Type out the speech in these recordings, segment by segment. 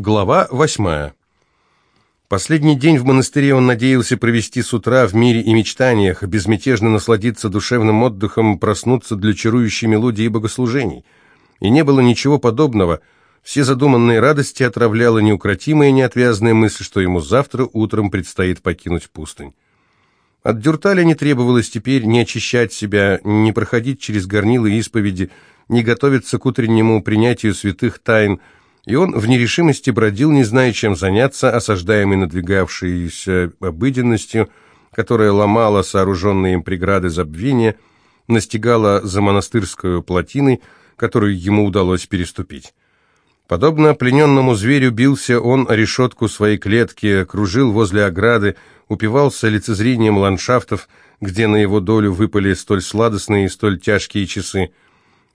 Глава восьмая. Последний день в монастыре он надеялся провести с утра в мире и мечтаниях, безмятежно насладиться душевным отдыхом, проснуться для чарующей мелодии и богослужений. И не было ничего подобного. Все задуманные радости отравляла неукротимая неотвязная мысль, что ему завтра утром предстоит покинуть пустынь. От дюрталя не требовалось теперь не очищать себя, не проходить через горнилы исповеди, не готовиться к утреннему принятию святых тайн – и он в нерешимости бродил, не зная, чем заняться, осаждаемый надвигавшейся обыденностью, которая ломала сооруженные им преграды забвения, настигала за монастырскую плотиной, которую ему удалось переступить. Подобно плененному зверю бился он о решетку своей клетки, кружил возле ограды, упивался лицезрением ландшафтов, где на его долю выпали столь сладостные и столь тяжкие часы –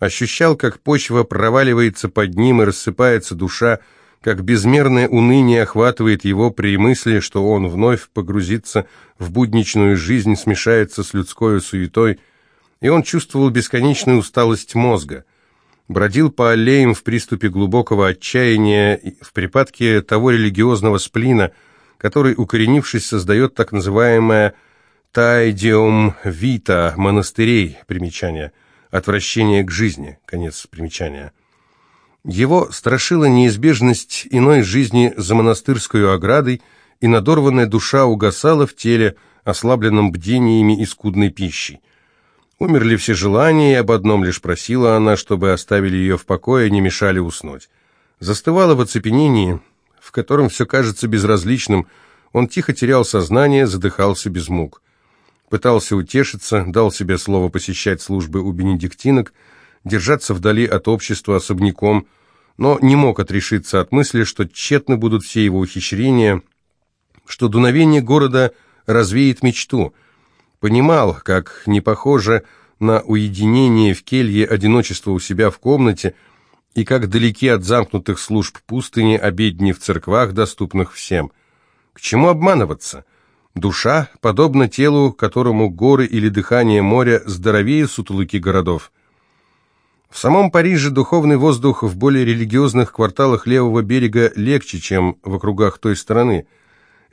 ощущал, как почва проваливается под ним и рассыпается душа, как безмерное уныние охватывает его при мысли, что он вновь погрузится в будничную жизнь, смешается с людской суетой, и он чувствовал бесконечную усталость мозга. Бродил по аллеям в приступе глубокого отчаяния, в припадке того религиозного сплина, который, укоренившись, создает так называемое «тайдиум вита» монастырей, примечание – отвращение к жизни. Конец примечания. Его страшила неизбежность иной жизни за монастырской оградой, и надорванная душа угасала в теле, ослабленном бдениями и скудной пищей. Умерли все желания, и об одном лишь просила она, чтобы оставили ее в покое, не мешали уснуть. Застывала в оцепенении, в котором все кажется безразличным, он тихо терял сознание, задыхался без мук пытался утешиться, дал себе слово посещать службы у бенедиктинок, держаться вдали от общества особняком, но не мог отрешиться от мысли, что тщетны будут все его ухищрения, что дуновение города развеет мечту. Понимал, как не похоже на уединение в келье одиночество у себя в комнате, и как далеки от замкнутых служб пустыни обедни в церквах, доступных всем. К чему обманываться? Душа, подобно телу, которому горы или дыхание моря здоровее сутулыки городов. В самом Париже духовный воздух в более религиозных кварталах левого берега легче, чем в округах той стороны.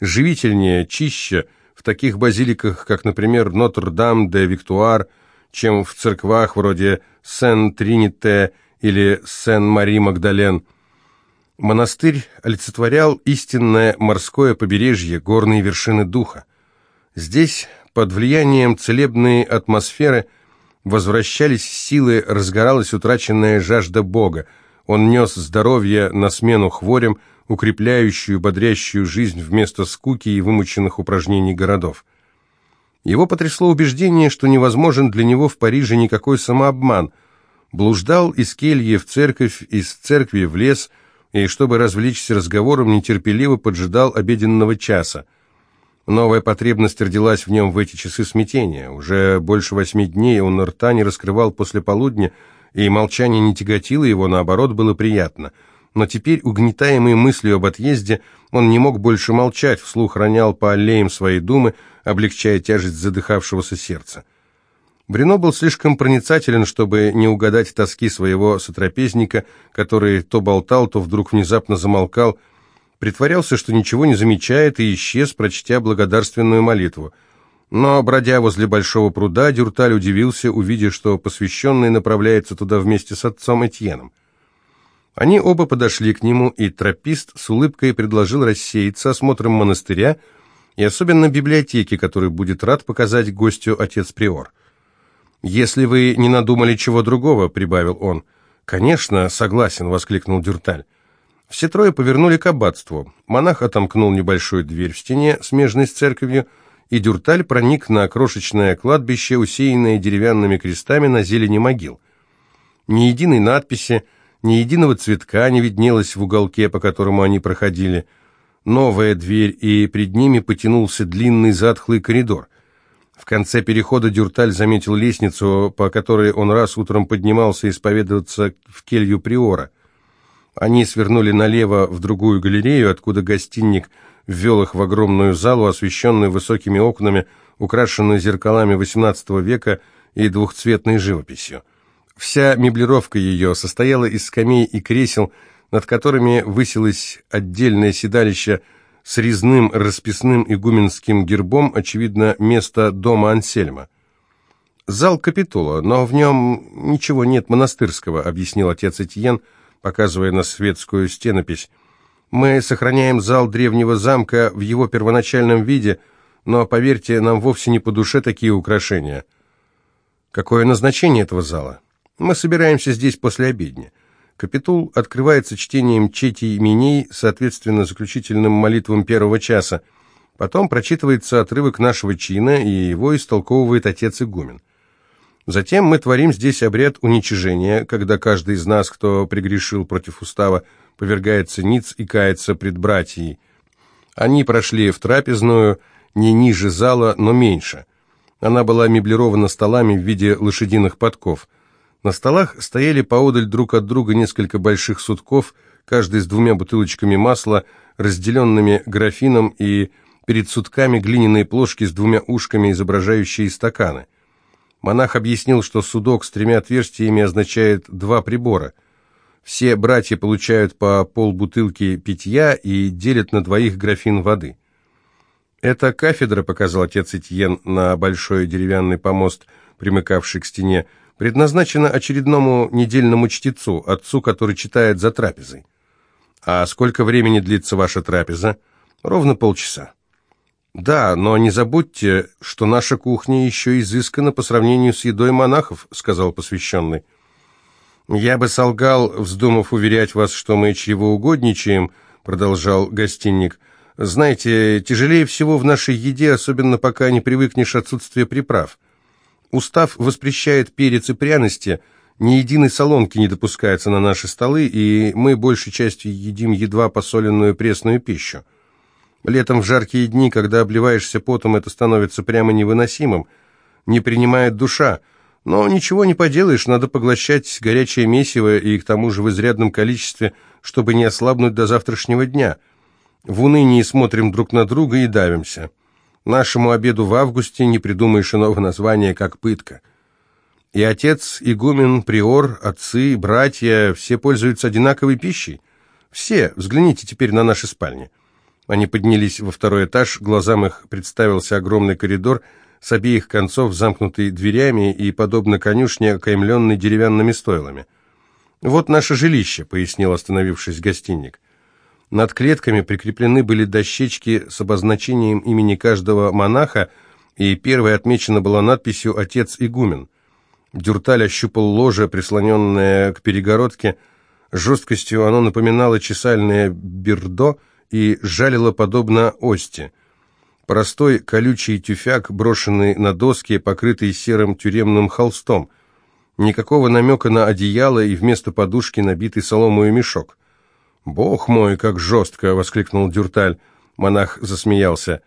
Живительнее, чище в таких базиликах, как, например, Нотр-Дам-де-Виктуар, чем в церквах вроде Сен-Трините или Сен-Мари-Магдален – Монастырь олицетворял истинное морское побережье, горные вершины духа. Здесь, под влиянием целебной атмосферы, возвращались силы, разгоралась утраченная жажда Бога. Он нес здоровье на смену хворям, укрепляющую, бодрящую жизнь вместо скуки и вымученных упражнений городов. Его потрясло убеждение, что невозможен для него в Париже никакой самообман. Блуждал из кельи в церковь, из церкви в лес – и, чтобы развлечься разговором, нетерпеливо поджидал обеденного часа. Новая потребность родилась в нем в эти часы смятения. Уже больше восьми дней он рта не раскрывал после полудня, и молчание не тяготило его, наоборот, было приятно. Но теперь, угнетаемый мыслью об отъезде, он не мог больше молчать, вслух ронял по аллеям свои думы, облегчая тяжесть задыхавшегося сердца. Брено был слишком проницателен, чтобы не угадать тоски своего сотрапезника, который то болтал, то вдруг внезапно замолкал, притворялся, что ничего не замечает, и исчез, прочтя благодарственную молитву. Но, бродя возле большого пруда, Дюрталь удивился, увидев, что посвященный направляется туда вместе с отцом Этьеном. Они оба подошли к нему, и тропист с улыбкой предложил рассеяться осмотром монастыря и особенно библиотеки, который будет рад показать гостю отец Приор. «Если вы не надумали чего другого», — прибавил он. «Конечно, согласен», — воскликнул Дюрталь. Все трое повернули к аббатству. Монах отомкнул небольшую дверь в стене, смежной с церковью, и Дюрталь проник на крошечное кладбище, усеянное деревянными крестами на зелени могил. Ни единой надписи, ни единого цветка не виднелось в уголке, по которому они проходили. Новая дверь, и пред ними потянулся длинный затхлый коридор. В конце перехода Дюрталь заметил лестницу, по которой он раз утром поднимался исповедоваться в келью Приора. Они свернули налево в другую галерею, откуда гостиник ввел их в огромную залу, освещенную высокими окнами, украшенную зеркалами XVIII века и двухцветной живописью. Вся меблировка ее состояла из скамей и кресел, над которыми высилось отдельное седалище с резным расписным игуменским гербом, очевидно, место дома Ансельма. «Зал Капитула, но в нем ничего нет монастырского», — объяснил отец Этьен, показывая на светскую стенопись. «Мы сохраняем зал древнего замка в его первоначальном виде, но, поверьте, нам вовсе не по душе такие украшения». «Какое назначение этого зала?» «Мы собираемся здесь после обедни. Капитул открывается чтением чети именей, соответственно, заключительным молитвам первого часа. Потом прочитывается отрывок нашего чина, и его истолковывает отец игумен. Затем мы творим здесь обряд уничижения, когда каждый из нас, кто прегрешил против устава, повергается ниц и кается пред братьей. Они прошли в трапезную, не ниже зала, но меньше. Она была меблирована столами в виде лошадиных подков – на столах стояли поодаль друг от друга несколько больших сутков, каждый с двумя бутылочками масла, разделенными графином, и перед сутками глиняные плошки с двумя ушками, изображающие стаканы. Монах объяснил, что судок с тремя отверстиями означает два прибора. Все братья получают по полбутылки питья и делят на двоих графин воды. «Это кафедра», — показал отец Этьен на большой деревянный помост, примыкавший к стене, — предназначена очередному недельному чтецу, отцу, который читает за трапезой. А сколько времени длится ваша трапеза? Ровно полчаса. Да, но не забудьте, что наша кухня еще изыскана по сравнению с едой монахов, сказал посвященный. Я бы солгал, вздумав уверять вас, что мы чревоугодничаем, продолжал гостинник. Знаете, тяжелее всего в нашей еде, особенно пока не привыкнешь отсутствие приправ. Устав воспрещает перец и пряности, ни единой солонки не допускается на наши столы, и мы большей частью едим едва посоленную пресную пищу. Летом в жаркие дни, когда обливаешься потом, это становится прямо невыносимым. Не принимает душа. Но ничего не поделаешь, надо поглощать горячее месиво и к тому же в изрядном количестве, чтобы не ослабнуть до завтрашнего дня. В унынии смотрим друг на друга и давимся. Нашему обеду в августе не придумаешь иного названия, как пытка. И отец, игумен, приор, отцы, братья, все пользуются одинаковой пищей. Все, взгляните теперь на наши спальни. Они поднялись во второй этаж, глазам их представился огромный коридор, с обеих концов замкнутый дверями и, подобно конюшне, окаймленный деревянными стойлами. «Вот наше жилище», — пояснил остановившись гостиник. Над клетками прикреплены были дощечки с обозначением имени каждого монаха, и первая отмечена была надписью «Отец игумен». Дюрталь ощупал ложе, прислоненное к перегородке. Жесткостью оно напоминало чесальное бердо и жалило подобно ости. Простой колючий тюфяк, брошенный на доски, покрытый серым тюремным холстом. Никакого намека на одеяло и вместо подушки набитый соломою мешок. «Бог мой, как жестко!» — воскликнул Дюрталь. Монах засмеялся.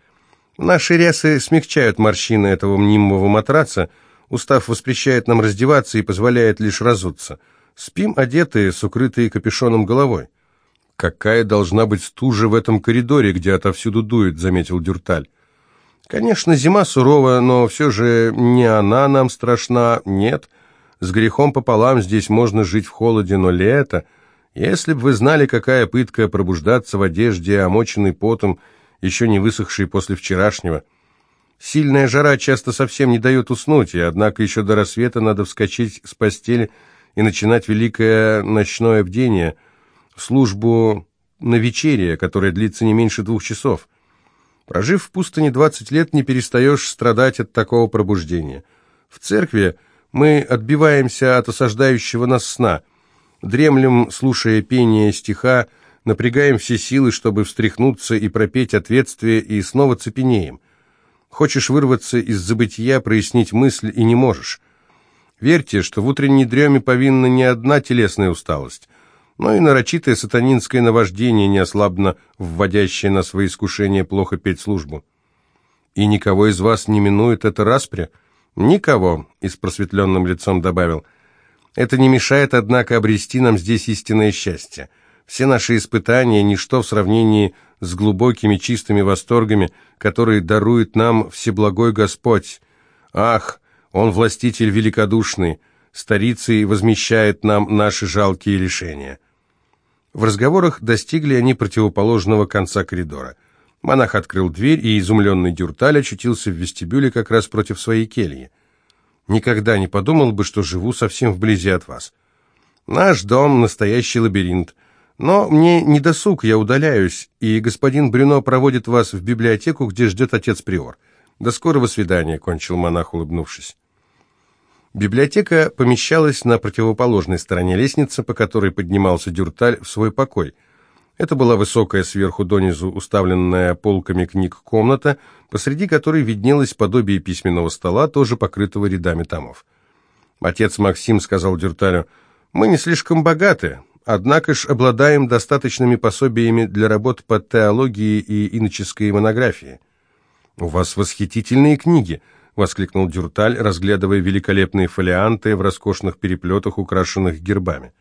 «Наши рясы смягчают морщины этого мнимого матраца. Устав воспрещает нам раздеваться и позволяет лишь разуться. Спим одетые, с укрытой капюшоном головой». «Какая должна быть стужа в этом коридоре, где отовсюду дует», — заметил Дюрталь. «Конечно, зима сурова, но все же не она нам страшна, нет. С грехом пополам здесь можно жить в холоде, но лето...» Если бы вы знали, какая пытка пробуждаться в одежде, омоченной потом, еще не высохшей после вчерашнего. Сильная жара часто совсем не дает уснуть, и однако еще до рассвета надо вскочить с постели и начинать великое ночное бдение, службу на вечерие, которая длится не меньше двух часов. Прожив в пустыне 20 лет, не перестаешь страдать от такого пробуждения. В церкви мы отбиваемся от осаждающего нас сна – Дремлем, слушая пение стиха, напрягаем все силы, чтобы встряхнуться и пропеть ответствие, и снова цепенеем. Хочешь вырваться из забытия, прояснить мысль, и не можешь. Верьте, что в утренней дреме повинна не одна телесная усталость, но и нарочитое сатанинское наваждение, неослабно вводящее на свои искушения плохо петь службу. И никого из вас не минует это распря? Никого, и с просветленным лицом добавил – это не мешает, однако, обрести нам здесь истинное счастье. Все наши испытания – ничто в сравнении с глубокими чистыми восторгами, которые дарует нам Всеблагой Господь. Ах, Он властитель великодушный, старицей возмещает нам наши жалкие лишения. В разговорах достигли они противоположного конца коридора. Монах открыл дверь, и изумленный Дюрталь очутился в вестибюле как раз против своей кельи. «Никогда не подумал бы, что живу совсем вблизи от вас. Наш дом — настоящий лабиринт. Но мне не досуг, я удаляюсь, и господин Брюно проводит вас в библиотеку, где ждет отец Приор. До скорого свидания», — кончил монах, улыбнувшись. Библиотека помещалась на противоположной стороне лестницы, по которой поднимался Дюрталь в свой покой. Это была высокая сверху донизу уставленная полками книг комната, посреди которой виднелось подобие письменного стола, тоже покрытого рядами томов. Отец Максим сказал Дюрталю, «Мы не слишком богаты, однако ж обладаем достаточными пособиями для работ по теологии и иноческой монографии». «У вас восхитительные книги», — воскликнул Дюрталь, разглядывая великолепные фолианты в роскошных переплетах, украшенных гербами.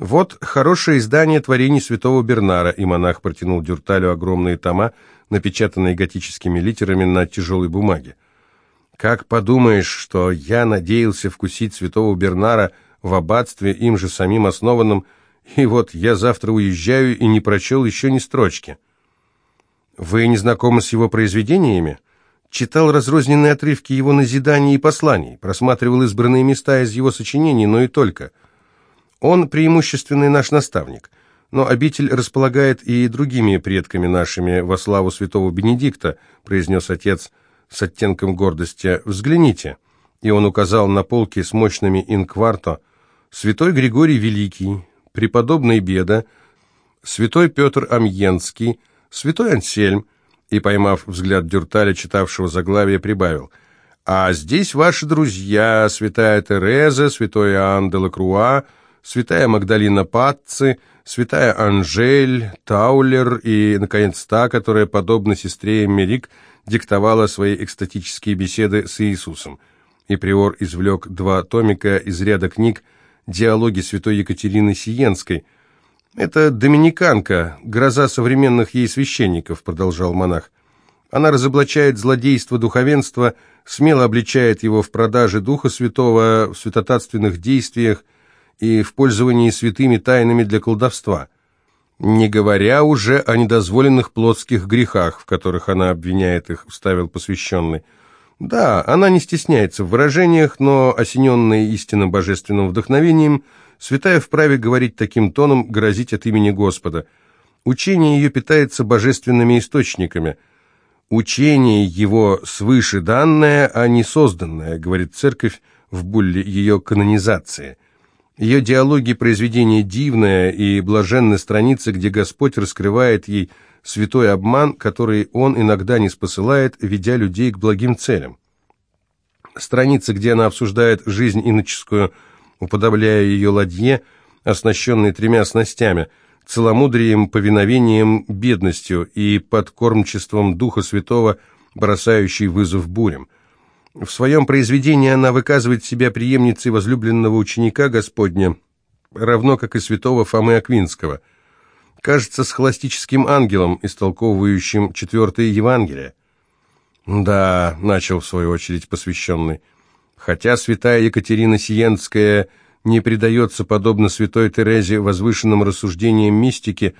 «Вот хорошее издание творений святого Бернара», и монах протянул Дюрталю огромные тома, напечатанные готическими литерами на тяжелой бумаге. «Как подумаешь, что я надеялся вкусить святого Бернара в аббатстве, им же самим основанном, и вот я завтра уезжаю и не прочел еще ни строчки». «Вы не знакомы с его произведениями?» Читал разрозненные отрывки его назиданий и посланий, просматривал избранные места из его сочинений, но и только. Он преимущественный наш наставник, но обитель располагает и другими предками нашими во славу святого Бенедикта, произнес отец с оттенком гордости. «Взгляните». И он указал на полки с мощными инкварто. Святой Григорий Великий, преподобный Беда, святой Петр Амьенский, святой Ансельм, и, поймав взгляд Дюрталя, читавшего заглавие, прибавил. «А здесь ваши друзья, святая Тереза, святой Иоанн де Лакруа, святая Магдалина Патци, святая Анжель, Таулер и, наконец, та, которая, подобно сестре Мерик, диктовала свои экстатические беседы с Иисусом. И приор извлек два томика из ряда книг «Диалоги святой Екатерины Сиенской», «Это доминиканка, гроза современных ей священников», — продолжал монах. «Она разоблачает злодейство духовенства, смело обличает его в продаже Духа Святого, в святотатственных действиях и в пользовании святыми тайнами для колдовства, не говоря уже о недозволенных плотских грехах, в которых она обвиняет их», — вставил посвященный. «Да, она не стесняется в выражениях, но, осененная истинным божественным вдохновением, — Святая вправе говорить таким тоном, грозить от имени Господа. Учение ее питается божественными источниками. Учение его свыше данное, а не созданное, говорит церковь в булле ее канонизации. Ее диалоги – произведение дивное и блаженны страницы, где Господь раскрывает ей святой обман, который Он иногда не спосылает, ведя людей к благим целям. Страницы, где она обсуждает жизнь иноческую – уподобляя ее ладье, оснащенной тремя снастями, целомудрием, повиновением, бедностью и подкормчеством Духа Святого, бросающий вызов бурям. В своем произведении она выказывает себя преемницей возлюбленного ученика Господня, равно как и святого Фомы Аквинского. Кажется схоластическим ангелом, истолковывающим четвертое Евангелие. «Да», — начал в свою очередь посвященный, — Хотя святая Екатерина Сиенская не предается, подобно святой Терезе, возвышенным рассуждениям мистики,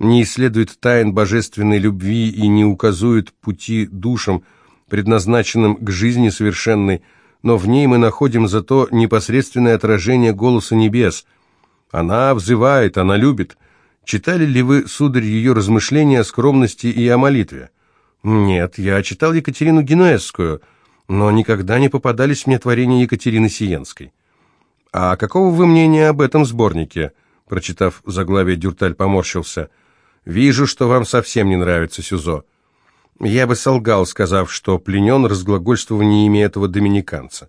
не исследует тайн божественной любви и не указует пути душам, предназначенным к жизни совершенной, но в ней мы находим зато непосредственное отражение голоса небес. Она взывает, она любит. Читали ли вы, сударь, ее размышления о скромности и о молитве? Нет, я читал Екатерину Генуэзскую – но никогда не попадались мне творения Екатерины Сиенской. «А какого вы мнения об этом сборнике?» Прочитав заглавие, Дюрталь поморщился. «Вижу, что вам совсем не нравится Сюзо. Я бы солгал, сказав, что пленен разглагольствованиями этого доминиканца.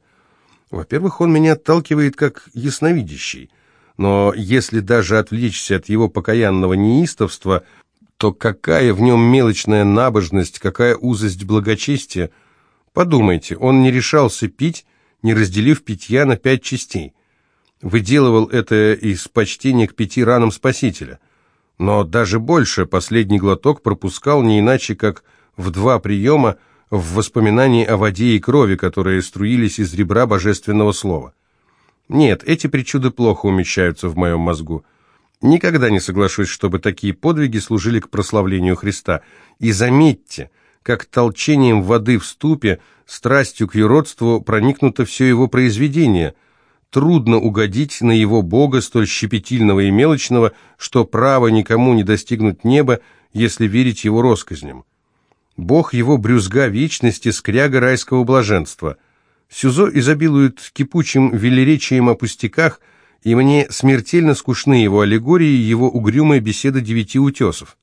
Во-первых, он меня отталкивает как ясновидящий, но если даже отвлечься от его покаянного неистовства, то какая в нем мелочная набожность, какая узость благочестия — Подумайте, он не решался пить, не разделив питья на пять частей. Выделывал это из почтения к пяти ранам Спасителя. Но даже больше последний глоток пропускал не иначе, как в два приема в воспоминании о воде и крови, которые струились из ребра божественного слова. Нет, эти причуды плохо умещаются в моем мозгу. Никогда не соглашусь, чтобы такие подвиги служили к прославлению Христа. И заметьте, как толчением воды в ступе, страстью к юродству проникнуто все его произведение. Трудно угодить на его Бога, столь щепетильного и мелочного, что право никому не достигнуть неба, если верить его россказням. Бог его брюзга вечности, скряга райского блаженства. Сюзо изобилует кипучим велеречием о пустяках – и мне смертельно скучны его аллегории и его угрюмая беседа девяти утесов.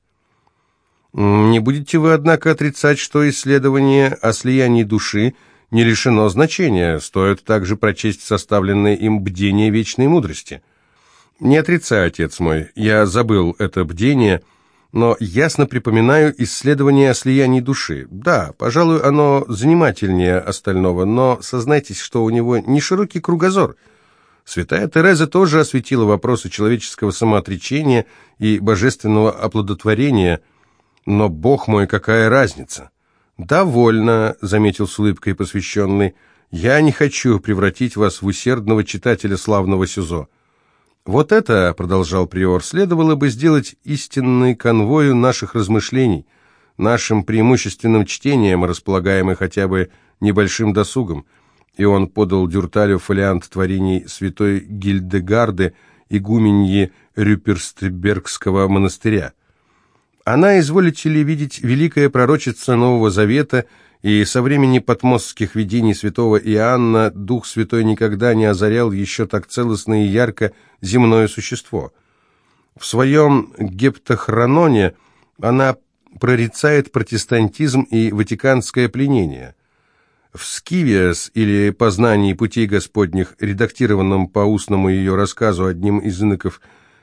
Не будете вы, однако, отрицать, что исследование о слиянии души не лишено значения, стоит также прочесть составленное им бдение вечной мудрости. Не отрицаю, отец мой, я забыл это бдение, но ясно припоминаю исследование о слиянии души. Да, пожалуй, оно занимательнее остального, но сознайтесь, что у него не широкий кругозор – Святая Тереза тоже осветила вопросы человеческого самоотречения и божественного оплодотворения, но, Бог мой, какая разница? «Довольно», — заметил с улыбкой посвященный, — «я не хочу превратить вас в усердного читателя славного СИЗО». «Вот это, — продолжал приор, — следовало бы сделать истинной конвою наших размышлений, нашим преимущественным чтением, располагаемым хотя бы небольшим досугом и он подал Дюрталю фолиант творений святой Гильдегарды, игуменьи Рюперстбергского монастыря. Она, изволите ли видеть, великая пророчица Нового Завета, и со времени подмостских видений святого Иоанна Дух Святой никогда не озарял еще так целостно и ярко земное существо. В своем гептохрононе она прорицает протестантизм и ватиканское пленение – в «Скивиас» или «Познании путей Господних», редактированном по устному ее рассказу одним из иноков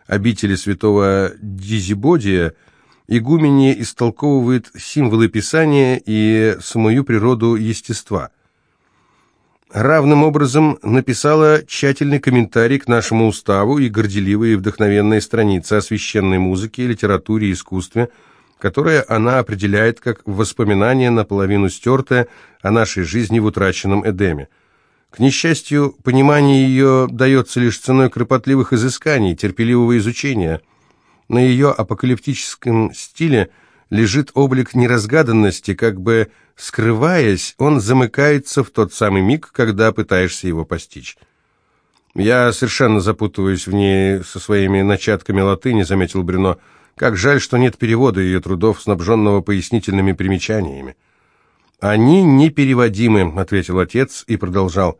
обители святого Дизибодия, игуменье истолковывает символы Писания и самую природу естества. Равным образом написала тщательный комментарий к нашему уставу и горделивые и вдохновенные страницы о священной музыке, литературе и искусстве – которое она определяет как воспоминание, наполовину стертое, о нашей жизни в утраченном Эдеме. К несчастью, понимание ее дается лишь ценой кропотливых изысканий, терпеливого изучения. На ее апокалиптическом стиле лежит облик неразгаданности, как бы скрываясь, он замыкается в тот самый миг, когда пытаешься его постичь. «Я совершенно запутываюсь в ней со своими начатками латыни», — заметил Брюно, — как жаль, что нет перевода ее трудов, снабженного пояснительными примечаниями. «Они непереводимы», — ответил отец и продолжал.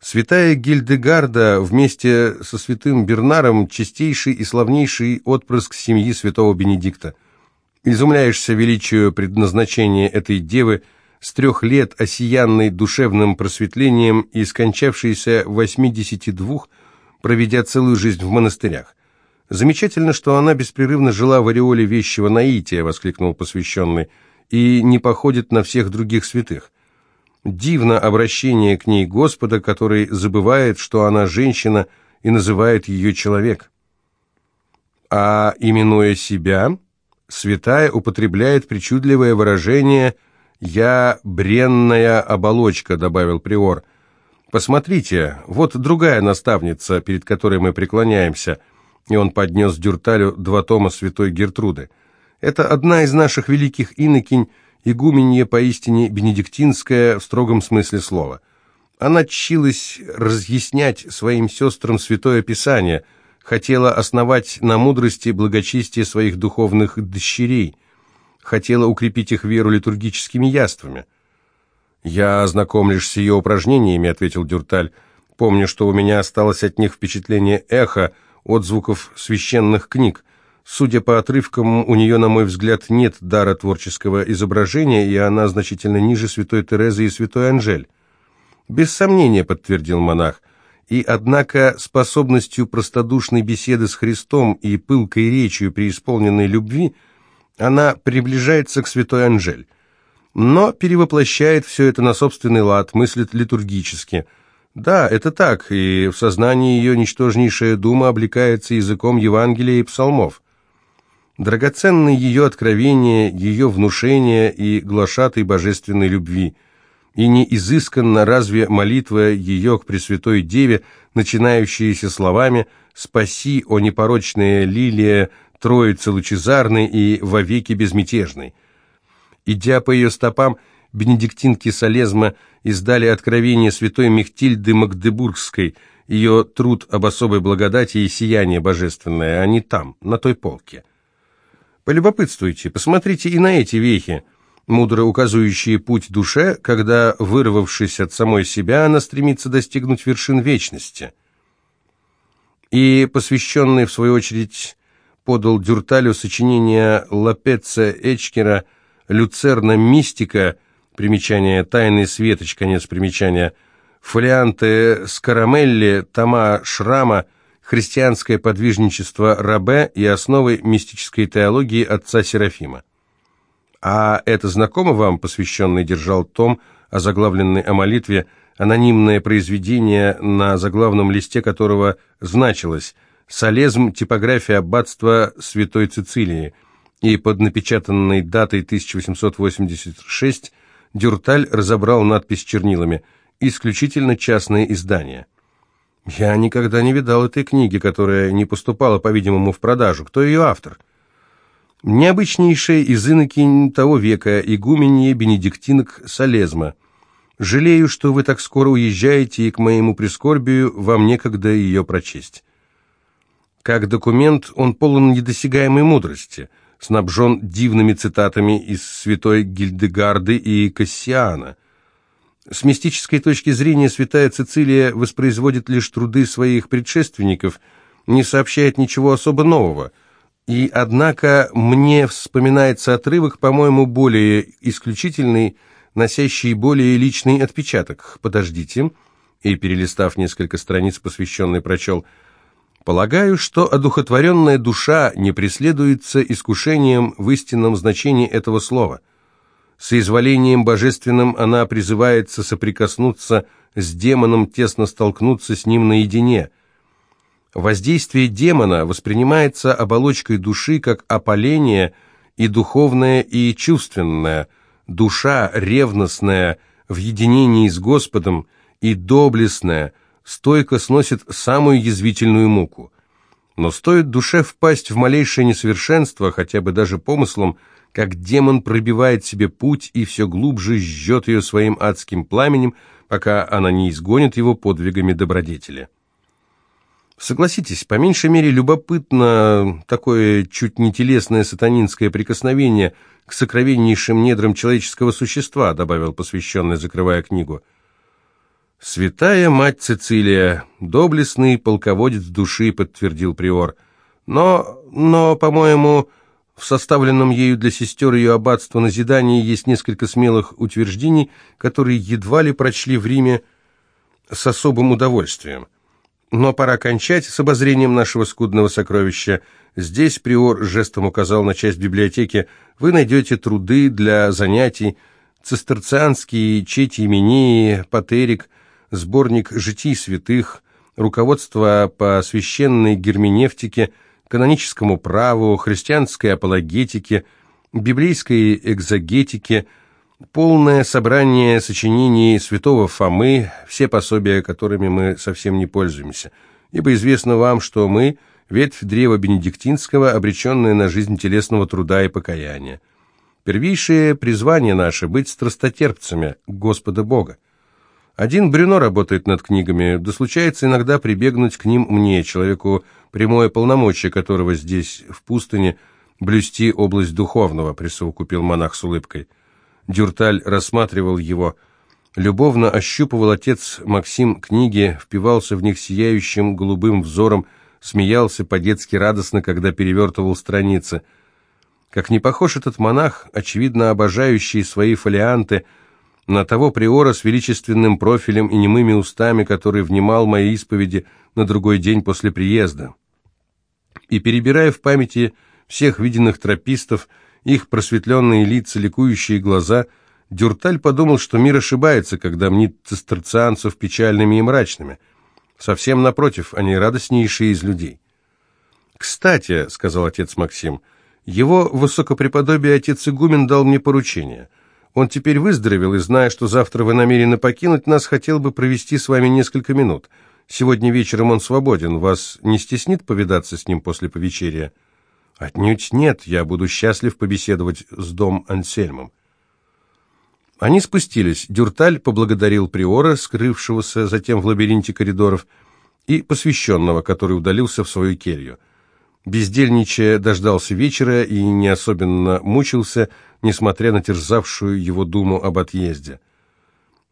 «Святая Гильдегарда вместе со святым Бернаром чистейший и славнейший отпрыск семьи святого Бенедикта. Изумляешься величию предназначения этой девы, с трех лет осиянной душевным просветлением и скончавшейся 82, проведя целую жизнь в монастырях. «Замечательно, что она беспрерывно жила в ореоле вещего наития», — воскликнул посвященный, «и не походит на всех других святых. Дивно обращение к ней Господа, который забывает, что она женщина, и называет ее человек. А именуя себя, святая употребляет причудливое выражение «я бренная оболочка», — добавил приор. «Посмотрите, вот другая наставница, перед которой мы преклоняемся — и он поднес Дюрталю два тома святой Гертруды. Это одна из наших великих инокинь, игуменья поистине бенедиктинская в строгом смысле слова. Она чилась разъяснять своим сестрам Святое Писание, хотела основать на мудрости благочестие своих духовных дочерей, хотела укрепить их веру литургическими яствами. «Я знаком лишь с ее упражнениями», — ответил Дюрталь. «Помню, что у меня осталось от них впечатление эха, отзвуков священных книг. Судя по отрывкам, у нее, на мой взгляд, нет дара творческого изображения, и она значительно ниже святой Терезы и святой Анжель. Без сомнения, подтвердил монах, и однако способностью простодушной беседы с Христом и пылкой речью при исполненной любви она приближается к святой Анжель, но перевоплощает все это на собственный лад, мыслит литургически – да, это так, и в сознании ее ничтожнейшая дума облекается языком Евангелия и псалмов. Драгоценны ее откровения, ее внушения и глашатой божественной любви. и не изысканна разве молитва ее к Пресвятой Деве, начинающаяся словами «Спаси, о непорочная лилия, Троицы лучезарной и вовеки безмятежной». Идя по ее стопам, бенедиктинки Солезма издали откровение святой Мехтильды Магдебургской, ее труд об особой благодати и сияние божественное, они там, на той полке. Полюбопытствуйте, посмотрите и на эти вехи, мудро указывающие путь душе, когда, вырвавшись от самой себя, она стремится достигнуть вершин вечности. И посвященный, в свою очередь, подал Дюрталю сочинение Лапеца Эчкера «Люцерна мистика», примечание «Тайный светоч», конец примечания, фолианты Скарамелли, тома Шрама, христианское подвижничество Рабе и основы мистической теологии отца Серафима. А это знакомо вам, посвященный держал том, озаглавленный о молитве, анонимное произведение, на заглавном листе которого значилось «Солезм. Типография аббатства Святой Цицилии», и под напечатанной датой 1886 Дюрталь разобрал надпись чернилами «Исключительно частное издание». Я никогда не видал этой книги, которая не поступала, по-видимому, в продажу. Кто ее автор? Необычнейшая из инокинь того века, игуменье бенедиктинок Солезма. Жалею, что вы так скоро уезжаете, и к моему прискорбию вам некогда ее прочесть. Как документ он полон недосягаемой мудрости, снабжен дивными цитатами из святой Гильдегарды и Кассиана – с мистической точки зрения святая Цицилия воспроизводит лишь труды своих предшественников, не сообщает ничего особо нового. И, однако, мне вспоминается отрывок, по-моему, более исключительный, носящий более личный отпечаток. Подождите. И, перелистав несколько страниц, посвященный, прочел «Полагаю, что одухотворенная душа не преследуется искушением в истинном значении этого слова». Соизволением божественным она призывается соприкоснуться с демоном, тесно столкнуться с ним наедине. Воздействие демона воспринимается оболочкой души как опаление и духовное, и чувственное. Душа ревностная в единении с Господом и доблестная стойко сносит самую язвительную муку. Но стоит душе впасть в малейшее несовершенство, хотя бы даже помыслом, как демон пробивает себе путь и все глубже жжет ее своим адским пламенем, пока она не изгонит его подвигами добродетели. Согласитесь, по меньшей мере любопытно такое чуть не телесное сатанинское прикосновение к сокровеннейшим недрам человеческого существа, добавил посвященный, закрывая книгу. «Святая мать Цицилия, доблестный полководец души», — подтвердил приор. «Но, но, по-моему, в составленном ею для сестер ее аббатства назидании есть несколько смелых утверждений, которые едва ли прочли в Риме с особым удовольствием. Но пора кончать с обозрением нашего скудного сокровища. Здесь приор жестом указал на часть библиотеки. Вы найдете труды для занятий, цистерцианские чети имении, патерик, сборник житий святых, руководство по священной герменевтике – каноническому праву, христианской апологетике, библейской экзогетике, полное собрание сочинений святого Фомы, все пособия, которыми мы совсем не пользуемся, ибо известно вам, что мы – ветвь древа бенедиктинского, обреченная на жизнь телесного труда и покаяния. Первейшее призвание наше – быть страстотерпцами Господа Бога. Один Брюно работает над книгами, да случается иногда прибегнуть к ним мне, человеку, прямое полномочие которого здесь, в пустыне, блюсти область духовного, присовокупил монах с улыбкой. Дюрталь рассматривал его. Любовно ощупывал отец Максим книги, впивался в них сияющим голубым взором, смеялся по-детски радостно, когда перевертывал страницы. Как не похож этот монах, очевидно обожающий свои фолианты, на того приора с величественным профилем и немыми устами, который внимал моей исповеди на другой день после приезда. И перебирая в памяти всех виденных тропистов, их просветленные лица, ликующие глаза, Дюрталь подумал, что мир ошибается, когда мнит цистерцианцев печальными и мрачными. Совсем напротив, они радостнейшие из людей. «Кстати», — сказал отец Максим, — «его высокопреподобие отец Игумен дал мне поручение — Он теперь выздоровел, и, зная, что завтра вы намерены покинуть нас, хотел бы провести с вами несколько минут. Сегодня вечером он свободен. Вас не стеснит повидаться с ним после повечерия?» «Отнюдь нет. Я буду счастлив побеседовать с дом Ансельмом». Они спустились. Дюрталь поблагодарил приора, скрывшегося затем в лабиринте коридоров, и посвященного, который удалился в свою келью. Бездельничая, дождался вечера и не особенно мучился, несмотря на терзавшую его думу об отъезде.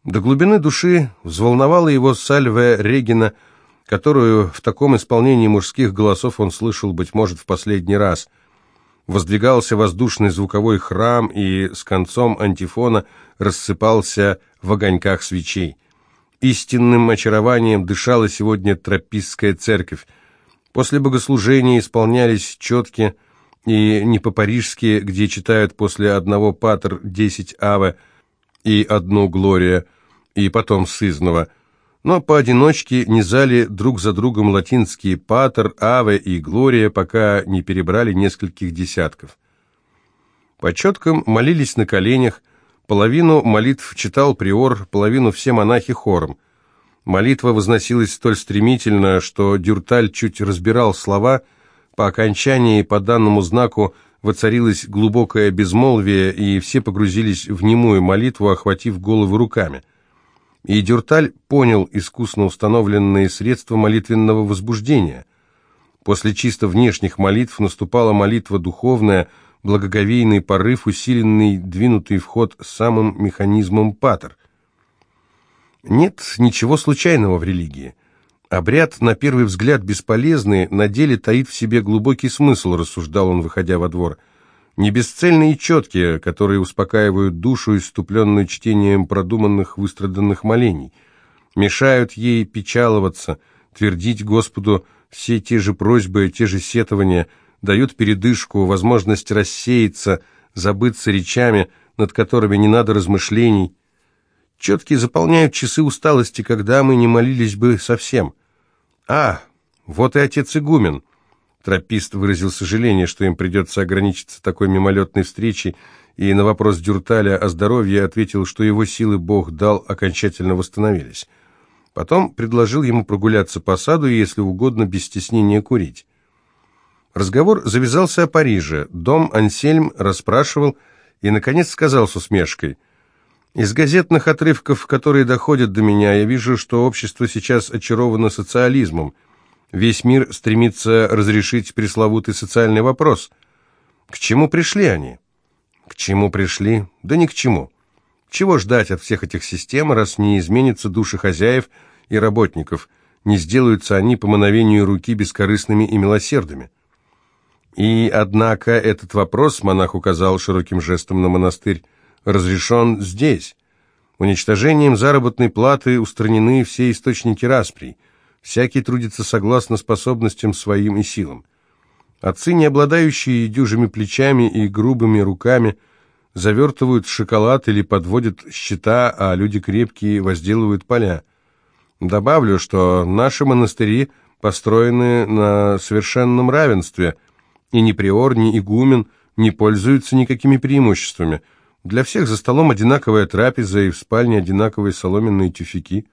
До глубины души взволновала его сальве Регина, которую в таком исполнении мужских голосов он слышал, быть может, в последний раз. Воздвигался воздушный звуковой храм, и с концом антифона рассыпался в огоньках свечей. Истинным очарованием дышала сегодня тропистская церковь. После богослужения исполнялись четки, и не по-парижски, где читают после одного патер десять аве и одну глория, и потом сызного, но поодиночке низали друг за другом латинские патер, аве и глория, пока не перебрали нескольких десятков. По четкам молились на коленях, половину молитв читал приор, половину все монахи хором. Молитва возносилась столь стремительно, что Дюрталь чуть разбирал слова – по окончании по данному знаку воцарилось глубокое безмолвие, и все погрузились в немую молитву, охватив головы руками. И Дюрталь понял искусно установленные средства молитвенного возбуждения. После чисто внешних молитв наступала молитва духовная, благоговейный порыв, усиленный, двинутый в ход самым механизмом патер. Нет ничего случайного в религии. Обряд, на первый взгляд бесполезный, на деле таит в себе глубокий смысл, рассуждал он, выходя во двор. Не бесцельные и четкие, которые успокаивают душу, иступленную чтением продуманных, выстраданных молений. Мешают ей печаловаться, твердить Господу все те же просьбы, те же сетования, дают передышку, возможность рассеяться, забыться речами, над которыми не надо размышлений. Четкие заполняют часы усталости, когда мы не молились бы совсем. А, вот и отец игумен. Тропист выразил сожаление, что им придется ограничиться такой мимолетной встречей, и на вопрос Дюрталя о здоровье ответил, что его силы Бог дал окончательно восстановились. Потом предложил ему прогуляться по саду и, если угодно, без стеснения курить. Разговор завязался о Париже. Дом Ансельм расспрашивал и, наконец, сказал с усмешкой – из газетных отрывков, которые доходят до меня, я вижу, что общество сейчас очаровано социализмом. Весь мир стремится разрешить пресловутый социальный вопрос. К чему пришли они? К чему пришли? Да ни к чему. Чего ждать от всех этих систем, раз не изменятся души хозяев и работников, не сделаются они по мановению руки бескорыстными и милосердными? И, однако, этот вопрос, монах указал широким жестом на монастырь, разрешен здесь. Уничтожением заработной платы устранены все источники распри. Всякий трудится согласно способностям своим и силам. Отцы, не обладающие дюжими плечами и грубыми руками, завертывают шоколад или подводят счета, а люди крепкие возделывают поля. Добавлю, что наши монастыри построены на совершенном равенстве, и ни приор, ни игумен не пользуются никакими преимуществами – для всех за столом одинаковая трапеза и в спальне одинаковые соломенные тюфяки.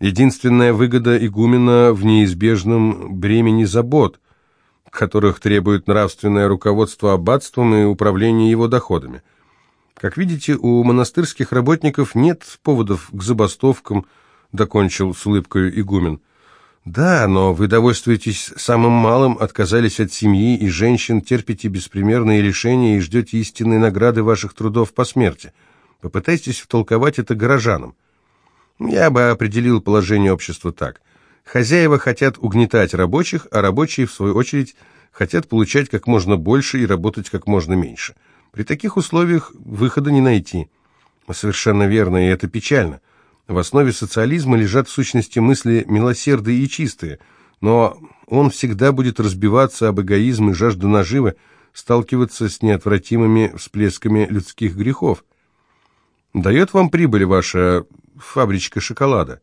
Единственная выгода игумена в неизбежном бремени забот, которых требует нравственное руководство аббатством и управление его доходами. Как видите, у монастырских работников нет поводов к забастовкам, докончил с улыбкой игумен. «Да, но вы довольствуетесь самым малым, отказались от семьи и женщин, терпите беспримерные лишения и ждете истинной награды ваших трудов по смерти. Попытайтесь втолковать это горожанам». Я бы определил положение общества так. Хозяева хотят угнетать рабочих, а рабочие, в свою очередь, хотят получать как можно больше и работать как можно меньше. При таких условиях выхода не найти. Совершенно верно, и это печально. В основе социализма лежат в сущности мысли милосердные и чистые, но он всегда будет разбиваться об эгоизм и жажду наживы, сталкиваться с неотвратимыми всплесками людских грехов. Дает вам прибыль ваша фабричка шоколада?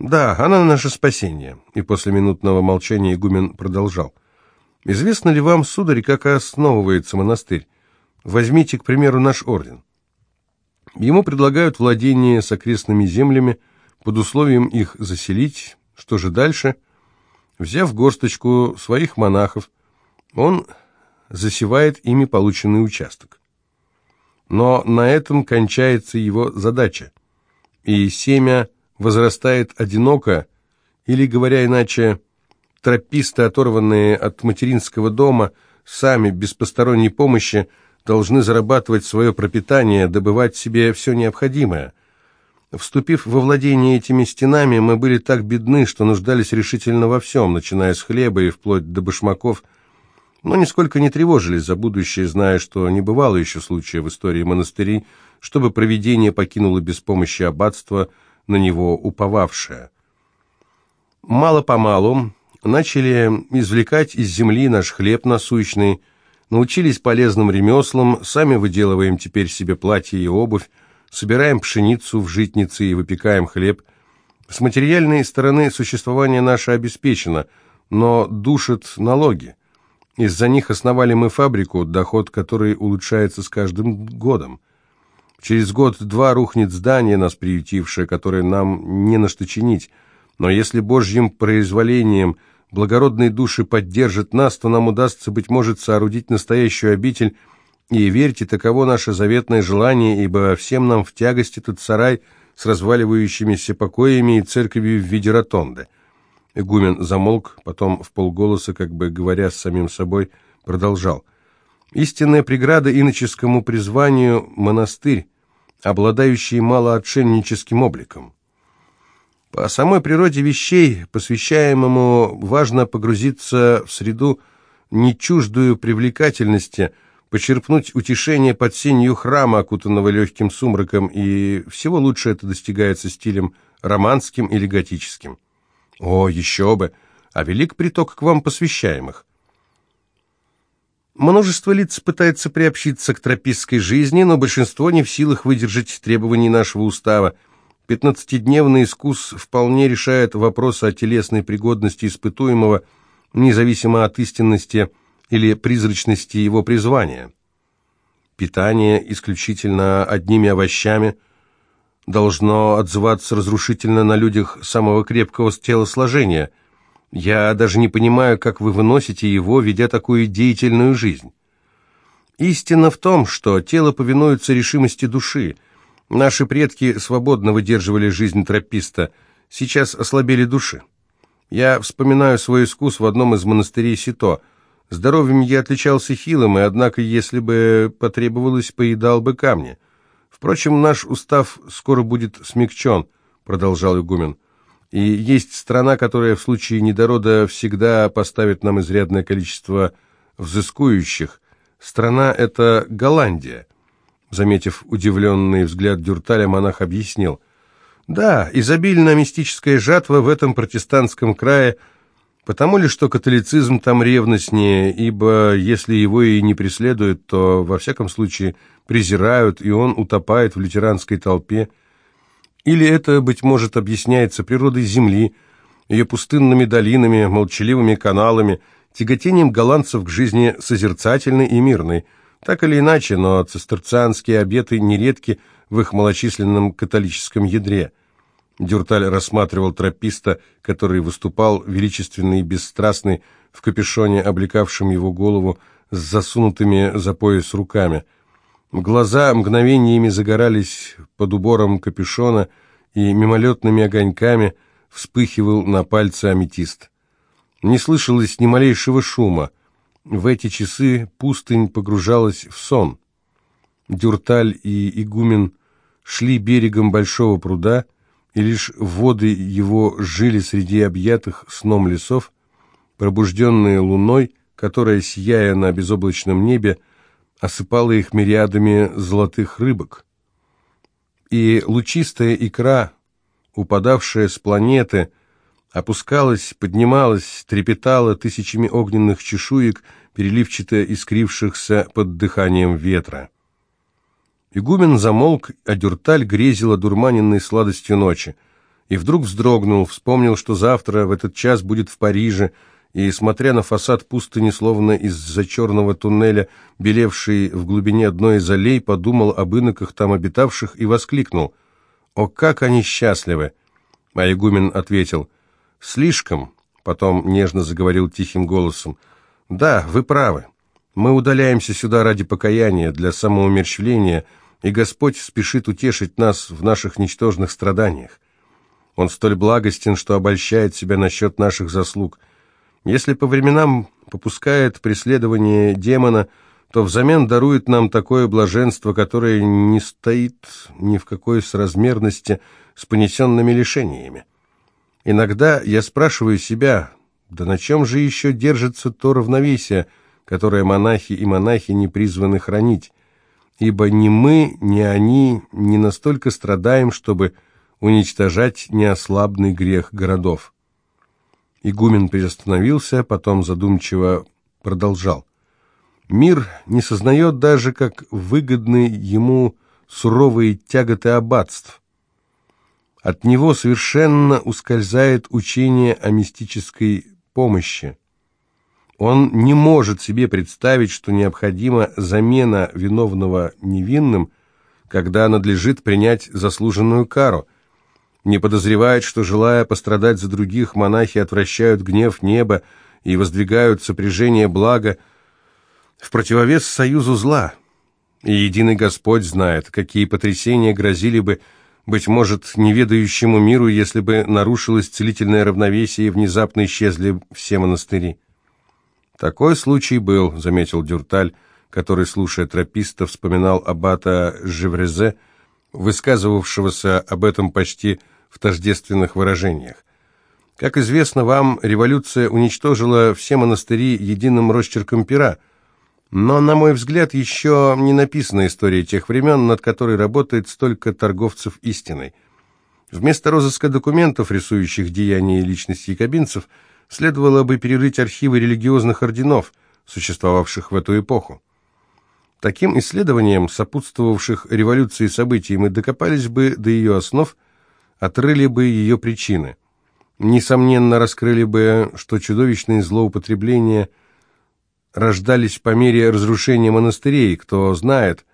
Да, она наше спасение. И после минутного молчания игумен продолжал. Известно ли вам, сударь, как основывается монастырь? Возьмите, к примеру, наш орден. Ему предлагают владение с окрестными землями, под условием их заселить. Что же дальше? Взяв горсточку своих монахов, он засевает ими полученный участок. Но на этом кончается его задача, и семя возрастает одиноко, или, говоря иначе, трописты, оторванные от материнского дома, сами, без посторонней помощи, должны зарабатывать свое пропитание, добывать себе все необходимое. Вступив во владение этими стенами, мы были так бедны, что нуждались решительно во всем, начиная с хлеба и вплоть до башмаков, но нисколько не тревожились за будущее, зная, что не бывало еще случая в истории монастырей, чтобы провидение покинуло без помощи аббатства, на него уповавшее. Мало-помалу начали извлекать из земли наш хлеб насущный, научились полезным ремеслам, сами выделываем теперь себе платья и обувь, собираем пшеницу в житнице и выпекаем хлеб. С материальной стороны существование наше обеспечено, но душат налоги. Из-за них основали мы фабрику, доход которой улучшается с каждым годом. Через год-два рухнет здание, нас приютившее, которое нам не на что чинить. Но если Божьим произволением благородные души поддержат нас, то нам удастся, быть может, соорудить настоящую обитель, и верьте, таково наше заветное желание, ибо всем нам в тягость этот сарай с разваливающимися покоями и церковью в виде ротонды. Игумен замолк, потом в полголоса, как бы говоря с самим собой, продолжал. «Истинная преграда иноческому призванию — монастырь, обладающий малоотшельническим обликом. По самой природе вещей, посвящаемому, важно погрузиться в среду не чуждую привлекательности, почерпнуть утешение под сенью храма, окутанного легким сумраком, и всего лучше это достигается стилем романским или готическим. О, еще бы! А велик приток к вам посвящаемых. Множество лиц пытается приобщиться к тропистской жизни, но большинство не в силах выдержать требований нашего устава. Пятнадцатидневный искус вполне решает вопрос о телесной пригодности испытуемого, независимо от истинности или призрачности его призвания. Питание исключительно одними овощами должно отзываться разрушительно на людях самого крепкого телосложения – я даже не понимаю, как вы выносите его, ведя такую деятельную жизнь. Истина в том, что тело повинуется решимости души. Наши предки свободно выдерживали жизнь трописта, сейчас ослабели души. Я вспоминаю свой искус в одном из монастырей Сито. Здоровьем я отличался хилым, и однако, если бы потребовалось, поедал бы камни. Впрочем, наш устав скоро будет смягчен, продолжал игумен. И есть страна, которая в случае недорода всегда поставит нам изрядное количество взыскующих. Страна — это Голландия. Заметив удивленный взгляд Дюрталя, монах объяснил. Да, изобильная мистическая жатва в этом протестантском крае, потому ли, что католицизм там ревностнее, ибо если его и не преследуют, то во всяком случае презирают, и он утопает в лютеранской толпе, или это, быть может, объясняется природой земли, ее пустынными долинами, молчаливыми каналами, тяготением голландцев к жизни созерцательной и мирной. Так или иначе, но цистерцианские обеты нередки в их малочисленном католическом ядре. Дюрталь рассматривал трописта, который выступал величественный и бесстрастный в капюшоне, облекавшем его голову с засунутыми за пояс руками – Глаза мгновениями загорались под убором капюшона, и мимолетными огоньками вспыхивал на пальце аметист. Не слышалось ни малейшего шума. В эти часы пустынь погружалась в сон. Дюрталь и игумен шли берегом большого пруда, и лишь воды его жили среди объятых сном лесов, пробужденные луной, которая, сияя на безоблачном небе, осыпала их мириадами золотых рыбок. И лучистая икра, упадавшая с планеты, опускалась, поднималась, трепетала тысячами огненных чешуек, переливчато искрившихся под дыханием ветра. Игумен замолк, а дюрталь грезил одурманенной сладостью ночи. И вдруг вздрогнул, вспомнил, что завтра в этот час будет в Париже, и, смотря на фасад пустыни, словно из-за черного туннеля, белевший в глубине одной из аллей, подумал об иноках там обитавших и воскликнул. «О, как они счастливы!» А игумен ответил. «Слишком!» Потом нежно заговорил тихим голосом. «Да, вы правы. Мы удаляемся сюда ради покаяния, для самоумерщвления, и Господь спешит утешить нас в наших ничтожных страданиях. Он столь благостен, что обольщает себя насчет наших заслуг. Если по временам попускает преследование демона, то взамен дарует нам такое блаженство, которое не стоит ни в какой соразмерности с понесенными лишениями. Иногда я спрашиваю себя, да на чем же еще держится то равновесие, которое монахи и монахи не призваны хранить? Ибо ни мы, ни они не настолько страдаем, чтобы уничтожать неослабный грех городов. Игумен приостановился, потом задумчиво продолжал. Мир не сознает даже, как выгодны ему суровые тяготы аббатств. От него совершенно ускользает учение о мистической помощи. Он не может себе представить, что необходима замена виновного невинным, когда надлежит принять заслуженную кару – не подозревает, что, желая пострадать за других, монахи отвращают гнев неба и воздвигают сопряжение блага в противовес союзу зла. И единый Господь знает, какие потрясения грозили бы, быть может, неведающему миру, если бы нарушилось целительное равновесие и внезапно исчезли все монастыри. «Такой случай был», — заметил Дюрталь, который, слушая трописта, вспоминал аббата Живрезе, высказывавшегося об этом почти в тождественных выражениях. Как известно вам, революция уничтожила все монастыри единым росчерком пера, но, на мой взгляд, еще не написана история тех времен, над которой работает столько торговцев истиной. Вместо розыска документов, рисующих деяния и личности якобинцев, следовало бы перерыть архивы религиозных орденов, существовавших в эту эпоху. Таким исследованиям, сопутствовавших революции событий, мы докопались бы до ее основ – отрыли бы ее причины. Несомненно, раскрыли бы, что чудовищные злоупотребления рождались по мере разрушения монастырей. Кто знает,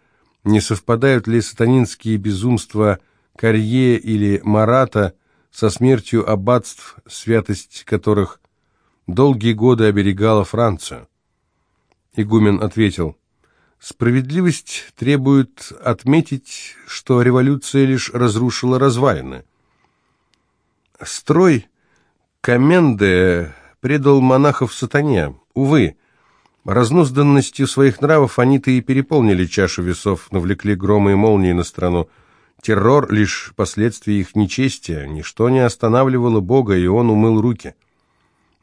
не совпадают ли сатанинские безумства Карье или Марата со смертью аббатств, святость которых долгие годы оберегала Францию. Игумен ответил, «Справедливость требует отметить, что революция лишь разрушила развалины. Строй Коменде предал монахов сатане. Увы, разнузданностью своих нравов они-то и переполнили чашу весов, навлекли громы и молнии на страну. Террор — лишь последствия их нечестия, ничто не останавливало Бога, и он умыл руки.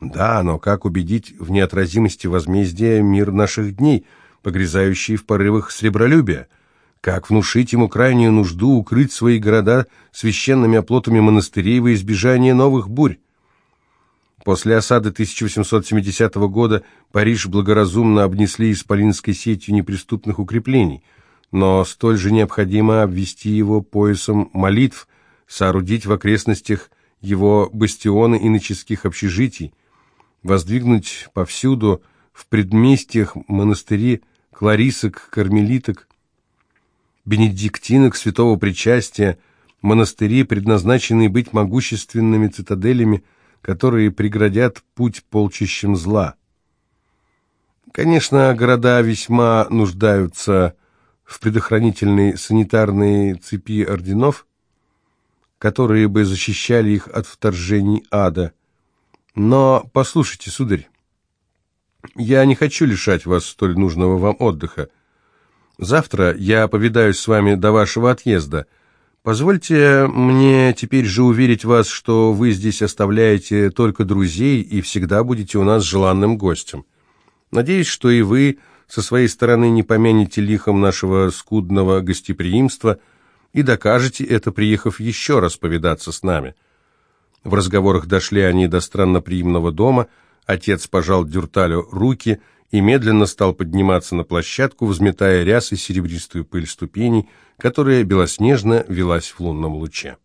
Да, но как убедить в неотразимости возмездия мир наших дней, погрязающий в порывах сребролюбия? Как внушить ему крайнюю нужду укрыть свои города священными оплотами монастырей во избежание новых бурь? После осады 1870 года Париж благоразумно обнесли исполинской сетью неприступных укреплений, но столь же необходимо обвести его поясом молитв, соорудить в окрестностях его бастионы иноческих общежитий, воздвигнуть повсюду в предместьях монастыри кларисок, кармелиток, бенедиктинок, святого причастия, монастыри, предназначенные быть могущественными цитаделями, которые преградят путь полчищем зла. Конечно, города весьма нуждаются в предохранительной санитарной цепи орденов, которые бы защищали их от вторжений ада. Но послушайте, сударь, я не хочу лишать вас столь нужного вам отдыха. Завтра я повидаюсь с вами до вашего отъезда. Позвольте мне теперь же уверить вас, что вы здесь оставляете только друзей и всегда будете у нас желанным гостем. Надеюсь, что и вы со своей стороны не помянете лихом нашего скудного гостеприимства и докажете это, приехав еще раз повидаться с нами». В разговорах дошли они до странноприимного дома, отец пожал Дюрталю руки – и медленно стал подниматься на площадку, взметая рясы серебристую пыль ступеней, которая белоснежно велась в лунном луче.